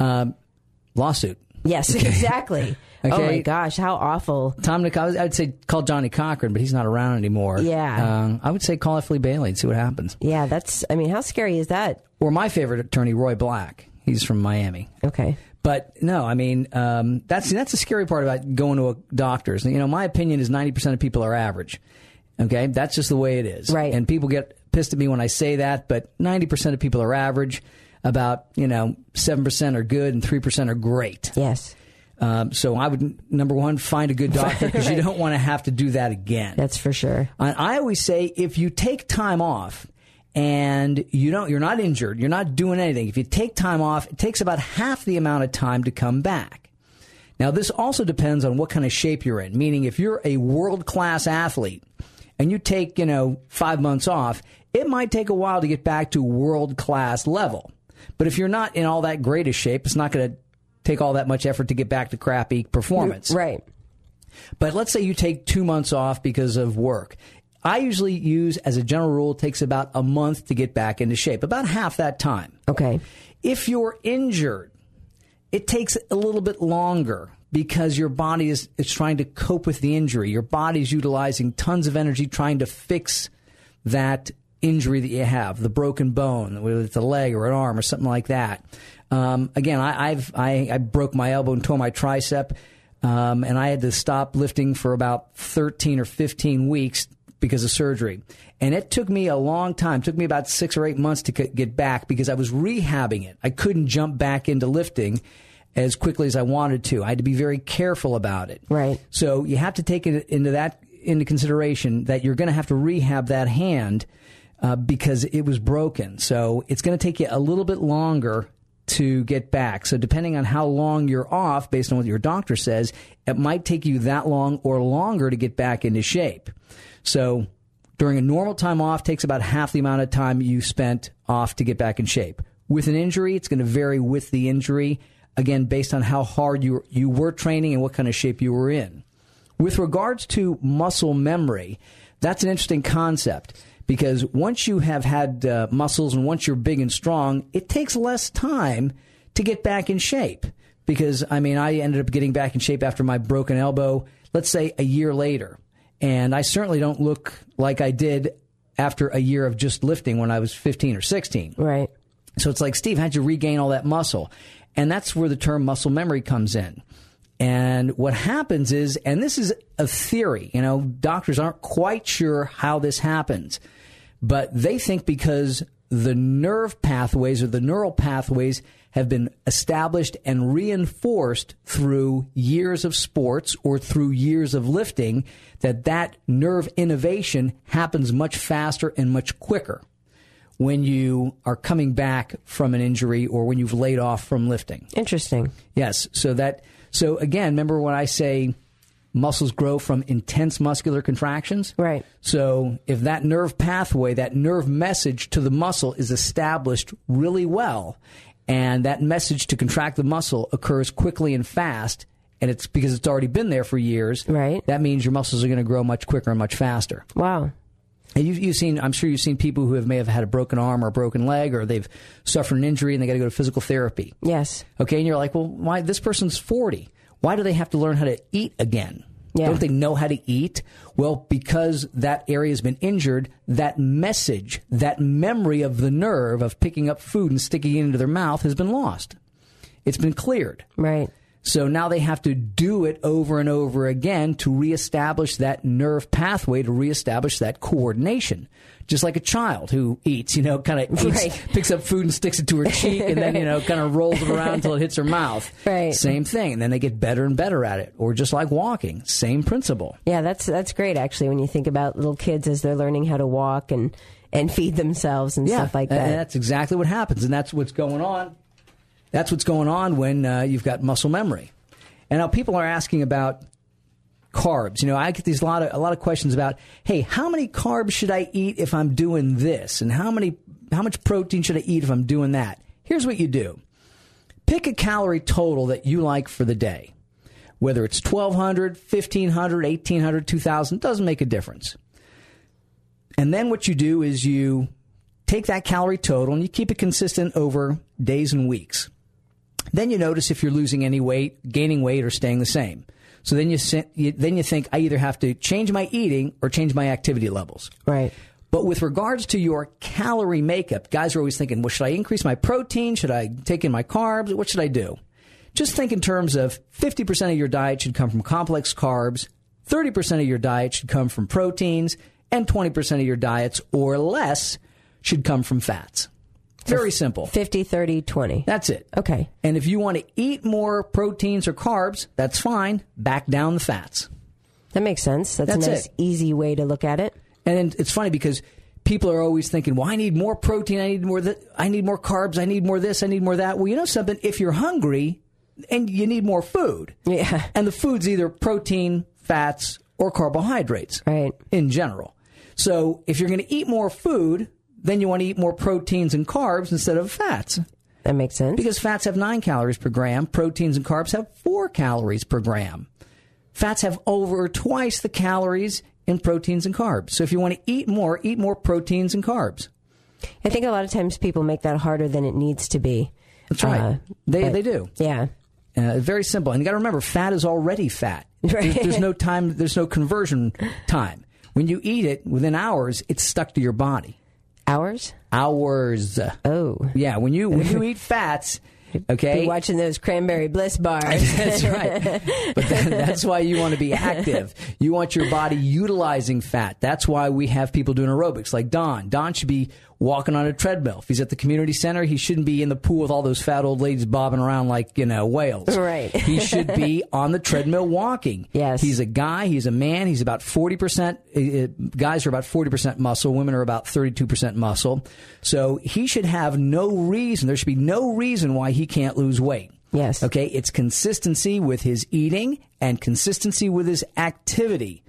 um, lawsuit. Yes, exactly. <laughs> Oh my gosh, how awful. Tom Nick, I would- I would say call Johnnie Cochran, but he's not around anymore. Yeah. Um, I would say call F. Lee Bailey and see what happens. Yeah, that's, I mean, how scary is that? Or my favorite attorney, Roy Black. He's from Miami. Okay. But no, I mean um, that's that's the scary part about going to a doctor's. You know, my opinion is ninety percent of people are average. Okay, that's just the way it is. Right. And people get pissed at me when I say that, but ninety percent of people are average. About you know seven percent are good and three percent are great. Yes. Um, so I would number one find a good doctor because you <laughs> don't want to have to do that again. That's for sure. I, I always say if you take time off and you don't, you're not injured, you're not doing anything. If you take time off, it takes about half the amount of time to come back. Now, this also depends on what kind of shape you're in. Meaning, if you're a world class athlete and you take, you know, five months off, it might take a while to get back to world class level. But if you're not in all that great a shape, it's not going to take all that much effort to get back to crappy performance. Mm, right. But let's say you take two months off because of work. I usually use, as a general rule, takes about a month to get back into shape, about half that time. Okay. If you're injured, it takes a little bit longer because your body is, is trying to cope with the injury. Your body's utilizing tons of energy trying to fix that injury that you have, the broken bone, whether it's a leg or an arm or something like that. Um, again, I, I've I, I broke my elbow and tore my tricep, um, and I had to stop lifting for about 13 or 15 weeks because of surgery. And it took me a long time. It took me about six or eight months to c- get back because I was rehabbing it. I couldn't jump back into lifting as quickly as I wanted to. I had to be very careful about it. Right. So you have to take it into that into consideration that you're going to have to rehab that hand uh, because it was broken. So it's going to take you a little bit longer to get back. So depending on how long you're off, based on what your doctor says, it might take you that long or longer to get back into shape. So during a normal time off takes about half the amount of time you spent off to get back in shape. With an injury, it's going to vary with the injury, again, based on how hard you, you were training and what kind of shape you were in. With regards to muscle memory, that's an interesting concept because once you have had uh, muscles and once you're big and strong, it takes less time to get back in shape. Because, I mean, I ended up getting back in shape after my broken elbow, let's say a year later. And I certainly don't look like I did after a year of just lifting when I was 15 or 16. Right. So it's like, Steve, how'd you regain all that muscle? And that's where the term muscle memory comes in. And what happens is, and this is a theory, you know, doctors aren't quite sure how this happens, but they think because the nerve pathways or the neural pathways have been established and reinforced through years of sports or through years of lifting that that nerve innervation happens much faster and much quicker when you are coming back from an injury or when you've laid off from lifting. Interesting. Yes. So that so again, remember when I say muscles grow from intense muscular contractions? Right. So if that nerve pathway, that nerve message to the muscle is established really well, and that message to contract the muscle occurs quickly and fast, and it's because it's already been there for years, Right. that means your muscles are going to grow much quicker and much faster. Wow. And you've, you've seen, I'm sure you've seen people who have may have had a broken arm or a broken leg, or they've suffered an injury and they got to go to physical therapy. Yes. Okay, and you're like, well, why? This person's 40. Why do they have to learn how to eat again? Yeah. Don't they know how to eat? Well, because that area has been injured, that message, that memory of the nerve of picking up food and sticking it into their mouth has been lost. It's been cleared. Right. So now they have to do it over and over again to reestablish that nerve pathway, to reestablish that coordination. Just like a child who eats, you know, kind of <laughs> Right. picks up food and sticks it to her cheek and then, you know, kind of rolls it around until it hits her mouth. <laughs> Right. Same thing. And then they get better and better at it. Or just like walking, same principle. Yeah, that's that's great actually when you think about little kids as they're learning how to walk and and feed themselves and stuff like that. And that's exactly what happens, and that's what's going on. That's what's going on when uh, you've got muscle memory. And now people are asking about carbs. You know, I get these a lot of a lot of questions about, hey, how many carbs should I eat if I'm doing this, and how many how much protein should I eat if I'm doing that? Here's what you do: pick a calorie total that you like for the day. Whether it's 1200, 1500, 1800, 2000, doesn't make a difference. And then what you do is you take that calorie total and you keep it consistent over days and weeks. Then you notice if you're losing any weight, gaining weight, or staying the same. So then you, you then you think I either have to change my eating or change my activity levels. right. But with regards to your calorie makeup, guys are always thinking, well, should I increase my protein? Should I take in my carbs? What should I do? Just think in terms of 50% of your diet should come from complex carbs, 30% of your diet should come from proteins, and 20% of your diets or less should come from fats. Very simple. 50 30 20. That's it. Okay. And if you want to eat more proteins or carbs, that's fine. Back down the fats. That makes sense. That's, That's a nice it. easy way to look at it. And it's funny because people are always thinking, "Well, I need more protein. I need more. Th- I need more carbs. I need more this. I need more that." Well, you know something? If you're hungry and you need more food, Yeah. and the food's either protein, fats, or carbohydrates, Right. In general. So if you're going to eat more food, then you want to eat more proteins and carbs instead of fats. That makes sense. Because fats have nine calories per gram, proteins and carbs have four calories per gram. Fats have over twice the calories in proteins and carbs. So if you want to eat more, eat more proteins and carbs. I think a lot of times people make that harder than it needs to be. That's right. Uh, they, but- they do. Yeah. Uh, very simple. And you got to remember, fat is already fat. <laughs> Right. There's, there's no time, there's no conversion time. When you eat it within hours, it's stuck to your body. Hours? Hours. Oh. Yeah, when you when you <laughs> eat fats, okay, Be watching those cranberry bliss bars. <laughs> That's right. But that, that's why you want to be active. You want your body utilizing fat. That's why we have people doing aerobics like Don. Don should be walking on a treadmill. If he's at the community center, he shouldn't be in the pool with all those fat old ladies bobbing around like, you know, whales. Right. <laughs> he should be on the treadmill walking. Yes. He's a guy, he's a man, he's about 40%, uh, uh, guys are about 40% muscle, women are about 32% muscle. So he should have no reason, there should be no reason why he can't lose weight. Yes. Okay, it's consistency with his eating and consistency with his activity.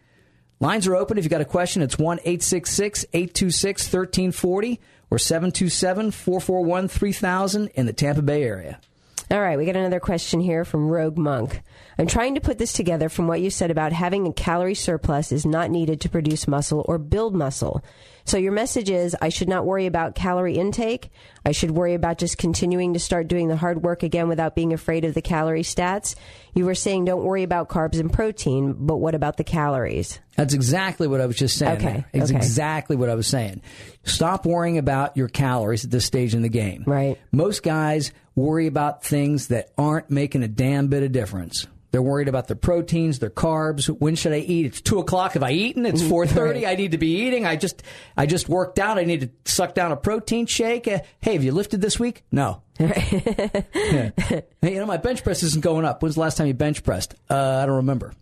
Lines are open. If you've got a question, it's 1 866 826 1340 or 727 441 3000 in the Tampa Bay area. All right, we got another question here from Rogue Monk. I'm trying to put this together from what you said about having a calorie surplus is not needed to produce muscle or build muscle. So your message is I should not worry about calorie intake. I should worry about just continuing to start doing the hard work again without being afraid of the calorie stats. You were saying don't worry about carbs and protein, but what about the calories? That's exactly what I was just saying. Okay, there. It's okay. exactly what I was saying. Stop worrying about your calories at this stage in the game. Right. Most guys worry about things that aren't making a damn bit of difference. They're worried about their proteins, their carbs. When should I eat? It's two o'clock. Have I eaten? It's <laughs> four thirty. I need to be eating. I just, I just worked out. I need to suck down a protein shake. Uh, hey, have you lifted this week? No. <laughs> Yeah. Hey, you know my bench press isn't going up. When's the last time you bench pressed? Uh, I don't remember.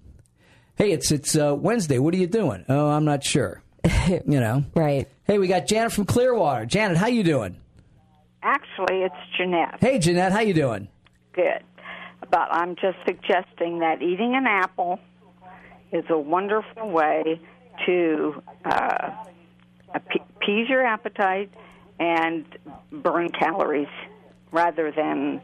Hey, it's it's uh, Wednesday. What are you doing? Oh, I'm not sure. you know. <laughs> Right. Hey, we got Janet from Clearwater. Janet, how you doing? Actually, it's Jeanette. Hey, Jeanette, how you doing? Good. But I'm just suggesting that eating an apple is a wonderful way to uh, appease your appetite and burn calories rather than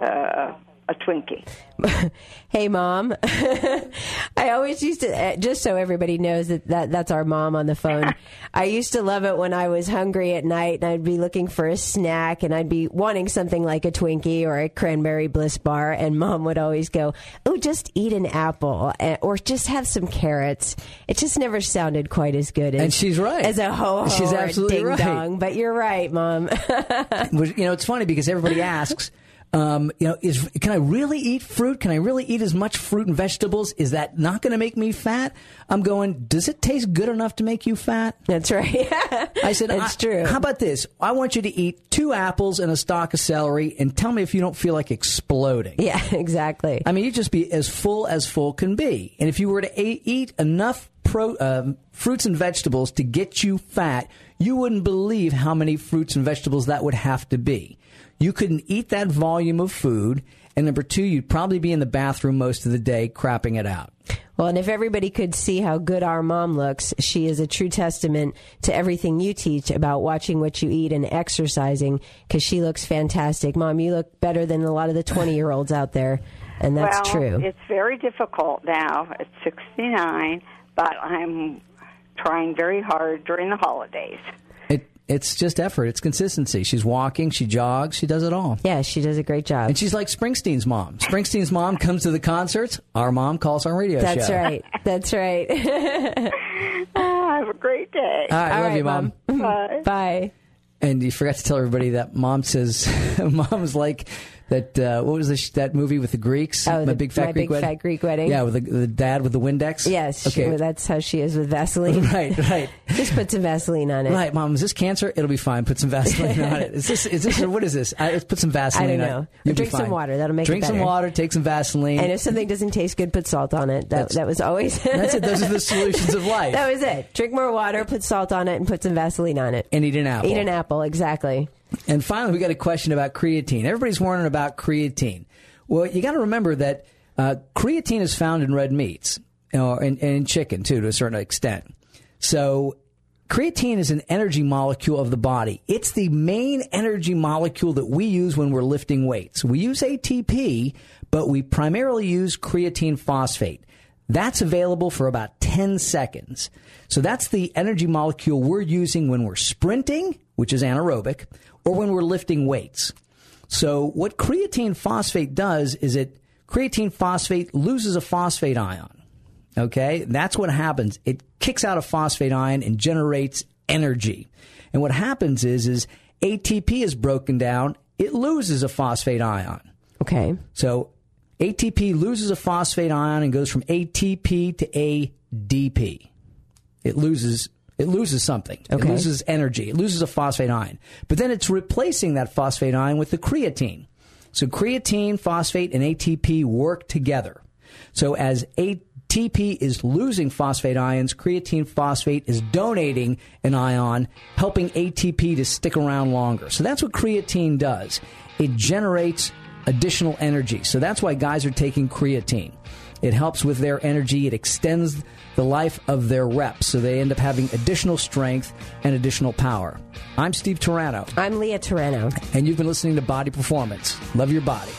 uh, a Twinkie. <laughs> hey, mom. <laughs> I always used to, uh, just so everybody knows that, that that's our mom on the phone. <laughs> I used to love it when I was hungry at night and I'd be looking for a snack and I'd be wanting something like a Twinkie or a cranberry bliss bar. And mom would always go, Oh, just eat an apple uh, or just have some carrots. It just never sounded quite as good as, And she's right. as a ho ho She's or a absolutely ding right. dong. But you're right, mom. You know, it's funny because everybody asks, um, you know, is can I really eat fruit? Can I really eat as much fruit and vegetables? Is that not going to make me fat? I'm going. Does it taste good enough to make you fat? that's right. <laughs> I said, It's I- true. How about this? I want you to eat two apples and a stalk of celery, and tell me if you don't feel like exploding. yeah, <laughs> exactly. I mean, you just be as full as full can be. And if you were to a- eat enough pro, um, fruits and vegetables to get you fat, you wouldn't believe how many fruits and vegetables that would have to be. You couldn't eat that volume of food. And number two, you'd probably be in the bathroom most of the day crapping it out. Well, and if everybody could see how good our mom looks, she is a true testament to everything you teach about watching what you eat and exercising because she looks fantastic. Mom, you look better than a lot of the 20 year olds out there. And that's well, true. It's very difficult now at 69, but I'm trying very hard during the holidays. It, it's just effort. It's consistency. She's walking. She jogs. She does it all. yeah, she does a great job. And she's like Springsteen's mom. Springsteen's mom comes to the concerts. Our mom calls our radio That's show. right. That's right. <laughs> Ah, have a great day. All right, All love right, you, mom. <laughs> Bye. Bye. And you forgot to tell everybody that mom says, <laughs> mom's like that. Uh, what was the, sh- that movie with the Greeks? Oh, my the- big fat My Greek Big wedding. Fat Greek Wedding. Yeah, with the, the dad with the Windex. Yes, Okay. well, that's how she is with Vaseline. <laughs> right, right, <laughs> Just put some Vaseline on it. right. Mom, is this cancer? It'll be fine. Put some Vaseline on it. Is this? Is this? What is this? I, put some Vaseline. <laughs> I don't on it. know. You'll Drink some water. That'll make it Drink some water. Take some Vaseline. And if something doesn't taste good, put salt on it. That, That's- that was always. That's it. Those are the solutions of life. That was it. Drink more water, put salt on it, and put some Vaseline on it. and eat an apple. Eat an apple, exactly. And finally, we got a question about creatine. Everybody's wondering about creatine. Well, you got to remember that uh, creatine is found in red meats and, and in chicken too, to a certain extent. So, creatine is an energy molecule of the body. It's the main energy molecule that we use when we're lifting weights. We use ATP, but we primarily use creatine phosphate. That's available for about 10 seconds. So that's the energy molecule we're using when we're sprinting, which is anaerobic, or when we're lifting weights. So what creatine phosphate does is it creatine phosphate loses a phosphate ion. Okay? That's what happens. It kicks out a phosphate ion and generates energy. And what happens is is ATP is broken down, it loses a phosphate ion. Okay. So ATP loses a phosphate ion and goes from ATP to ADP. It loses it loses something. It loses energy. It loses a phosphate ion. But then it's replacing that phosphate ion with the creatine. So creatine, phosphate, and ATP work together. So as ATP is losing phosphate ions, creatine phosphate is donating an ion, helping ATP to stick around longer. So that's what creatine does. It generates additional energy. So that's why guys are taking creatine. It helps with their energy. It extends the life of their reps. So they end up having additional strength and additional power. I'm Steve Turano, I'm Leah Turano. and you've been listening to Body Performance. Love your body.